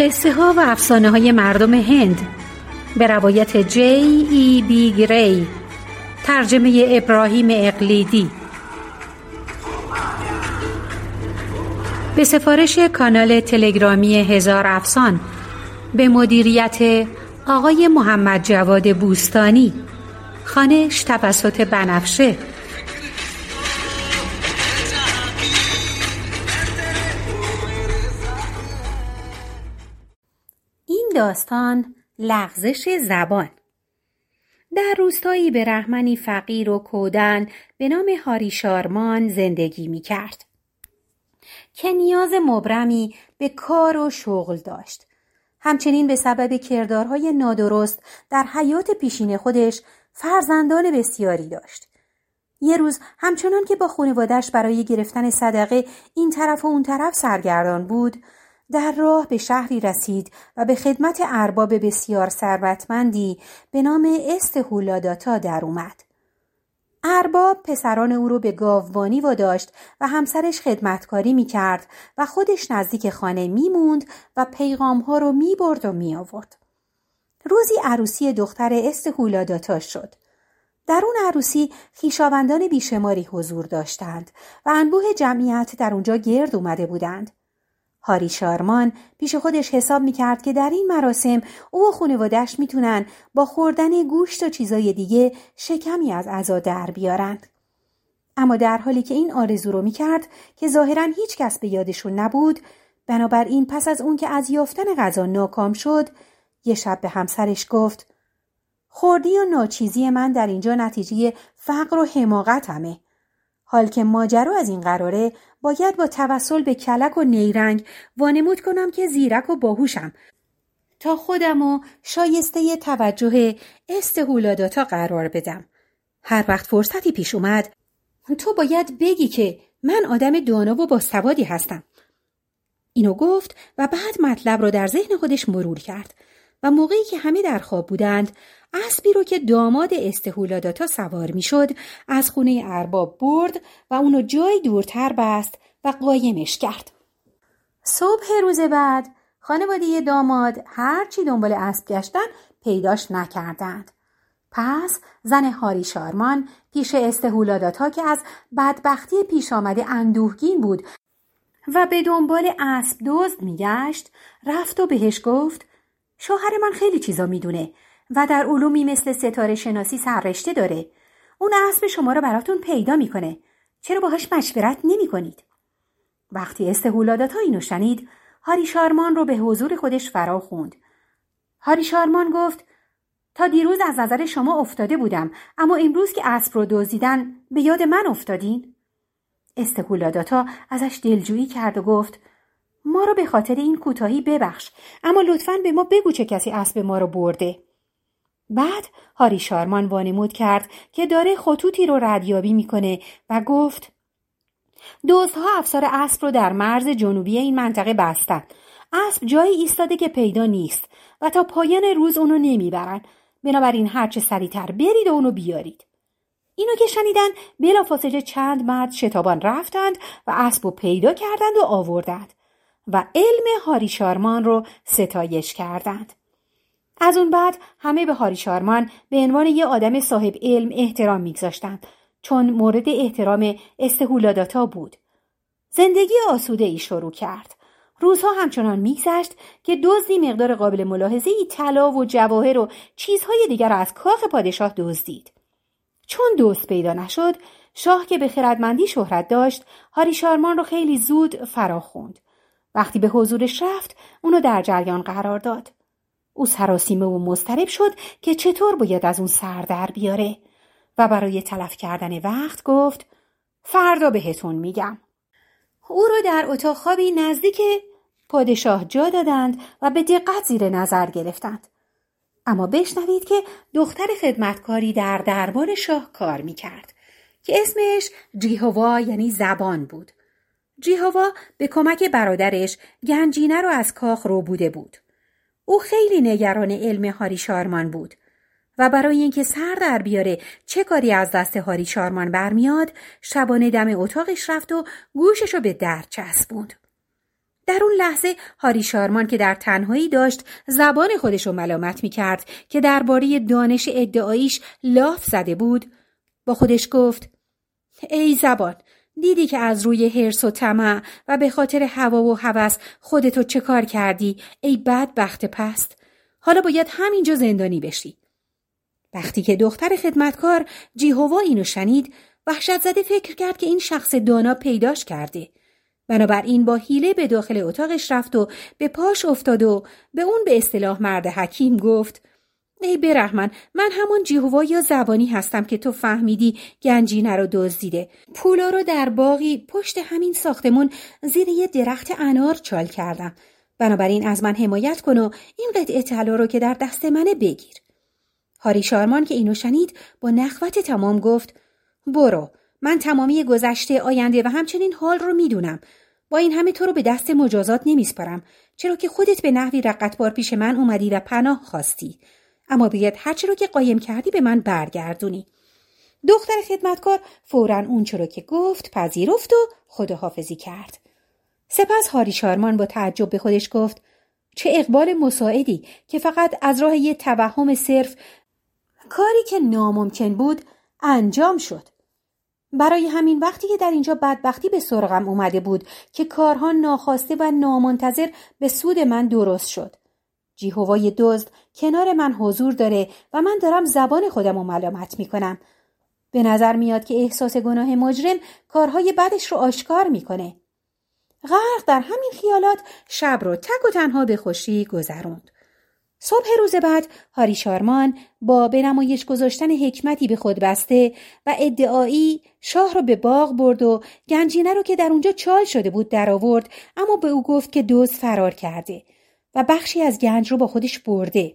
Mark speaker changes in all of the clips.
Speaker 1: قصه ها و افسانه های مردم هند. به روایت جی ای بی گری ترجمه ابراهیم اقلیدی. به سفارش کانال تلگرامی هزار افسان. به مدیریت آقای محمد جواد بوستانی. خانش توسط بنفشه. داستان لغزش زبان در روستایی به رحمنی فقیر و کودن به نام هاری شارمان زندگی می کرد. که نیاز مبرمی به کار و شغل داشت. همچنین به سبب کردارهای نادرست در حیات پیشین خودش فرزندان بسیاری داشت. یه روز همچنان که با خانوادش برای گرفتن صدقه این طرف و اون طرف سرگردان بود در راه به شهری رسید و به خدمت ارباب بسیار ثروتمندی به نام استهولاداتا در اومد. ارباب پسران او رو به گاوبانی واداشت و همسرش خدمتکاری می کرد و خودش نزدیک خانه می موند و پیغام ها رو می برد و می آورد. روزی عروسی دختر استهولاداتا شد. در اون عروسی خیشاوندان بیشماری حضور داشتند و انبوه جمعیت در اونجا گرد اومده بودند. هاری شارمان پیش خودش حساب می‌کرد که در این مراسم او و خانوادهش می‌تونن با خوردن گوشت و چیزای دیگه شکمی از عزا در بیارند. اما در حالی که این آرزو رو می‌کرد که ظاهرا هیچ کس به یادشون نبود بنابراین پس از اون که از یافتن غذا ناکام شد یه شب به همسرش گفت خوردی و ناچیزی من در اینجا نتیجه فقر و حماقتمه حال که ماجرا از این قراره باید با توسل به کلک و نیرنگ وانمود کنم که زیرک و باهوشم تا خودم و شایسته توجه استهولاداتا قرار بدم. هر وقت فرصتی پیش اومد تو باید بگی که من آدم دانا و با سوادی هستم. اینو گفت و بعد مطلب رو در ذهن خودش مرور کرد و موقعی که همه در خواب بودند اسبی رو که داماد استهولاداتا سوار می‌شد از خونه ارباب برد و اونو جای دورتر بست و قایمش کرد. صبح روز بعد خانواده داماد هرچی دنبال اسب گشتن پیداش نکردند. پس زن هاری شارمان پیش استهولاداتا که از بدبختی پیش آمده اندوهگین بود و به دنبال اسب دزد میگشت رفت و بهش گفت شوهر من خیلی چیزا می‌دونه و در علومی مثل ستاره شناسی سررشته داره. اون اسب شما رو براتون پیدا می‌کنه. چرا باهاش مشورت نمی کنید؟ وقتی استهولاداتا اینو شنید هاری شارمان رو به حضور خودش فرا خوند. هاری شارمان گفت تا دیروز از نظر شما افتاده بودم اما امروز که اسب رو دزدیدن به یاد من افتادین؟ استهولاداتا ازش دلجویی کرد و گفت ما رو به خاطر این کوتاهی ببخش اما لطفا به ما بگو چه کسی اسب ما رو برده. بعد هاری شارمان وانمود کرد که داره خطوطی رو ردیابی می‌کنه و گفت دوزها افسار اسب رو در مرز جنوبی این منطقه بستن. اسب جایی ایستاده که پیدا نیست و تا پایان روز اونو نمی‌برن. بنابراین هرچه سریعتر برید و اونو بیارید. اینو که شنیدن بلافاصله چند مرد شتابان رفتند و اسب رو پیدا کردند و آوردند و علم هاری شارمان رو ستایش کردند. از اون بعد همه به هاری شارمان به عنوان یه آدم صاحب علم احترام میگذاشتند چون مورد احترام استهولاداتا بود. زندگی آسوده ای شروع کرد. روزها همچنان میگذشت که دزدی مقدار قابل ملاحظه ای طلا و جواهر و چیزهای دیگر را از کاخ پادشاه دزدید. چون دوست پیدا نشد، شاه که به خردمندی شهرت داشت، هاری شارمان رو خیلی زود فرا خوند. وقتی به حضورش رفت، اونو در جریان قرار داد. او سراسیمه و مضطرب شد که چطور باید از اون سر در بیاره و برای تلف کردن وقت گفت فردا بهتون میگم. او را در اتاق خوابی نزدیک پادشاه جا دادند و به دقت زیر نظر گرفتند. اما بشنوید که دختر خدمتکاری در دربار شاه کار می‌کرد که اسمش جیهوا یعنی زبان بود. جیهوا به کمک برادرش گنجینه رو از کاخ رو بوده بود. او خیلی نگران علم هاری شارمان بود و برای اینکه سر در بیاره چه کاری از دست هاری شارمان برمیاد شبانه دم اتاقش رفت و گوشش به در چسبوند. در اون لحظه هاری شارمان که در تنهایی داشت زبان خودش رو ملامت می کرد که درباره دانش ادعاییش لاف زده بود با خودش گفت ای زبان دیدی که از روی حرس و طمع و به خاطر هوا و هوس خودتو چه کار کردی؟ ای بدبخت پست. حالا باید همینجا زندانی بشی. وقتی که دختر خدمتکار جیهوا اینو شنید وحشت زده فکر کرد که این شخص دانا پیداش کرده. بنابراین با حیله به داخل اتاقش رفت و به پاش افتاد و به اون به اصطلاح مرد حکیم گفت ای برحمن من همون جیهوا یا زبانی هستم که تو فهمیدی. گنجینه رو دزدیده. پولا رو در باقی پشت همین ساختمون زیر یه درخت انار چال کردم. بنابراین از من حمایت کن و این قطعه طلا رو که در دست منه بگیر. هاری شارمان که اینو شنید با نخوت تمام گفت برو من تمامی گذشته آینده و همچنین حال رو می‌دونم. با این همه تو رو به دست مجازات نمیسپارم. چرا که خودت به نحوی رقتبار پیش من اومدی و پناه خواستی. اما باید هرچی رو که قایم کردی به من برگردونی. دختر خدمتکار فورا اون رو که گفت پذیرفت و خداحافظی کرد. سپس هاری شارمان با تعجب به خودش گفت چه اقبال مساعدی که فقط از راه یه توهم صرف کاری که ناممکن بود انجام شد. برای همین وقتی که در اینجا بدبختی به سرغم اومده بود که کارها ناخواسته و نامنتظر به سود من درست شد. جیهوای دزد کنار من حضور داره و من دارم زبان خودم رو ملامت می‌کنم. به نظر میاد که احساس گناه مجرم کارهای بدش رو آشکار می‌کنه. غرق در همین خیالات شب رو تک و تنها به خوشی گذروند. صبح روز بعد هاری شارمان با به نمایش گذاشتن حکمتی به خود بسته و ادعایی شاه را به باغ برد و گنجینه رو که در اونجا چال شده بود درآورد اما به او گفت که دوز فرار کرده. و بخشی از گنج رو با خودش برده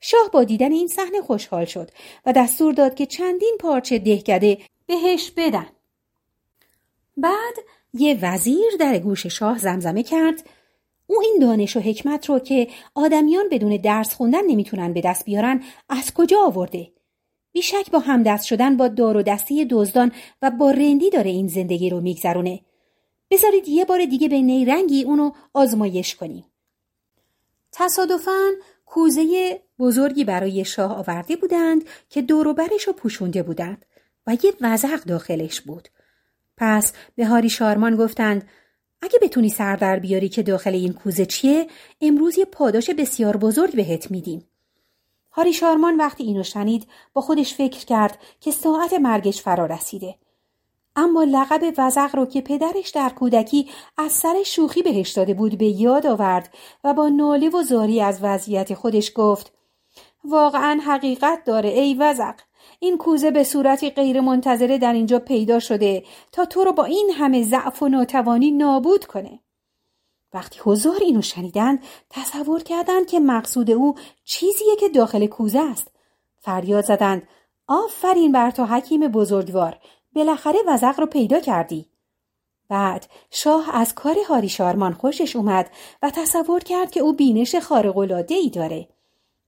Speaker 1: شاه با دیدن این صحنه خوشحال شد و دستور داد که چندین پارچه دهکده بهش بدن بعد یه وزیر در گوش شاه زمزمه کرد او این دانش و حکمت رو که آدمیان بدون درس خوندن نمی‌تونن به دست بیارن از کجا آورده؟ بیشک با همدست شدن با دار و دستی دزدان و با رندی داره این زندگی رو میگذرونه. بذارید یه بار دیگه به نیرنگی اونو آزمایش کنیم. تصادفاً کوزه بزرگی برای شاه آورده بودند که دوروبرش رو پوشونده بودند و یه وزق داخلش بود. پس به هاری شارمان گفتند اگه بتونی سر در بیاری که داخل این کوزه چیه امروز یه پاداش بسیار بزرگ بهت میدیم. هاری شارمان وقتی اینو شنید با خودش فکر کرد که ساعت مرگش فرا رسیده. اما لقب وزق رو که پدرش در کودکی از سر شوخی بهش داده بود به یاد آورد و با ناله و زاری از وضعیت خودش گفت واقعا حقیقت داره ای وزق این کوزه به صورتی غیر منتظره در اینجا پیدا شده تا تو رو با این همه ضعف و ناتوانی نابود کنه. وقتی حضار اینو شنیدند تصور کردند که مقصود او چیزیه که داخل کوزه است. فریاد زدند آفرین بر تو حکیم بزرگوار بالاخره وزق رو پیدا کردی. بعد شاه از کار هاری شارمان خوشش اومد و تصور کرد که او بینش خارق‌العاده‌ای ای داره.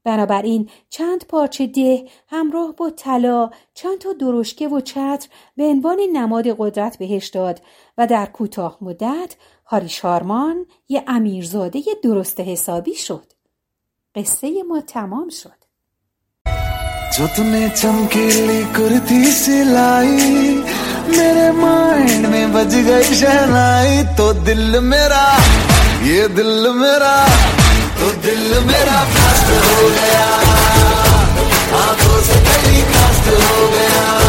Speaker 1: بنابراین چند پارچه ده همراه با طلا چند تا درشکه و چتر به عنوان نماد قدرت بهش داد و در کوتاه مدت هاری شارمان یه امیرزاده درست حسابی شد قصه ما تمام شد जो तुमने चमकीली कुर्ती सिलाई मेरे माइंड में बज गई शहनाई तो दिल मेरा, ये दिल मेरा तो दिल मेरा फास्ट हो गया। आँखों से गली फास्ट हो गया।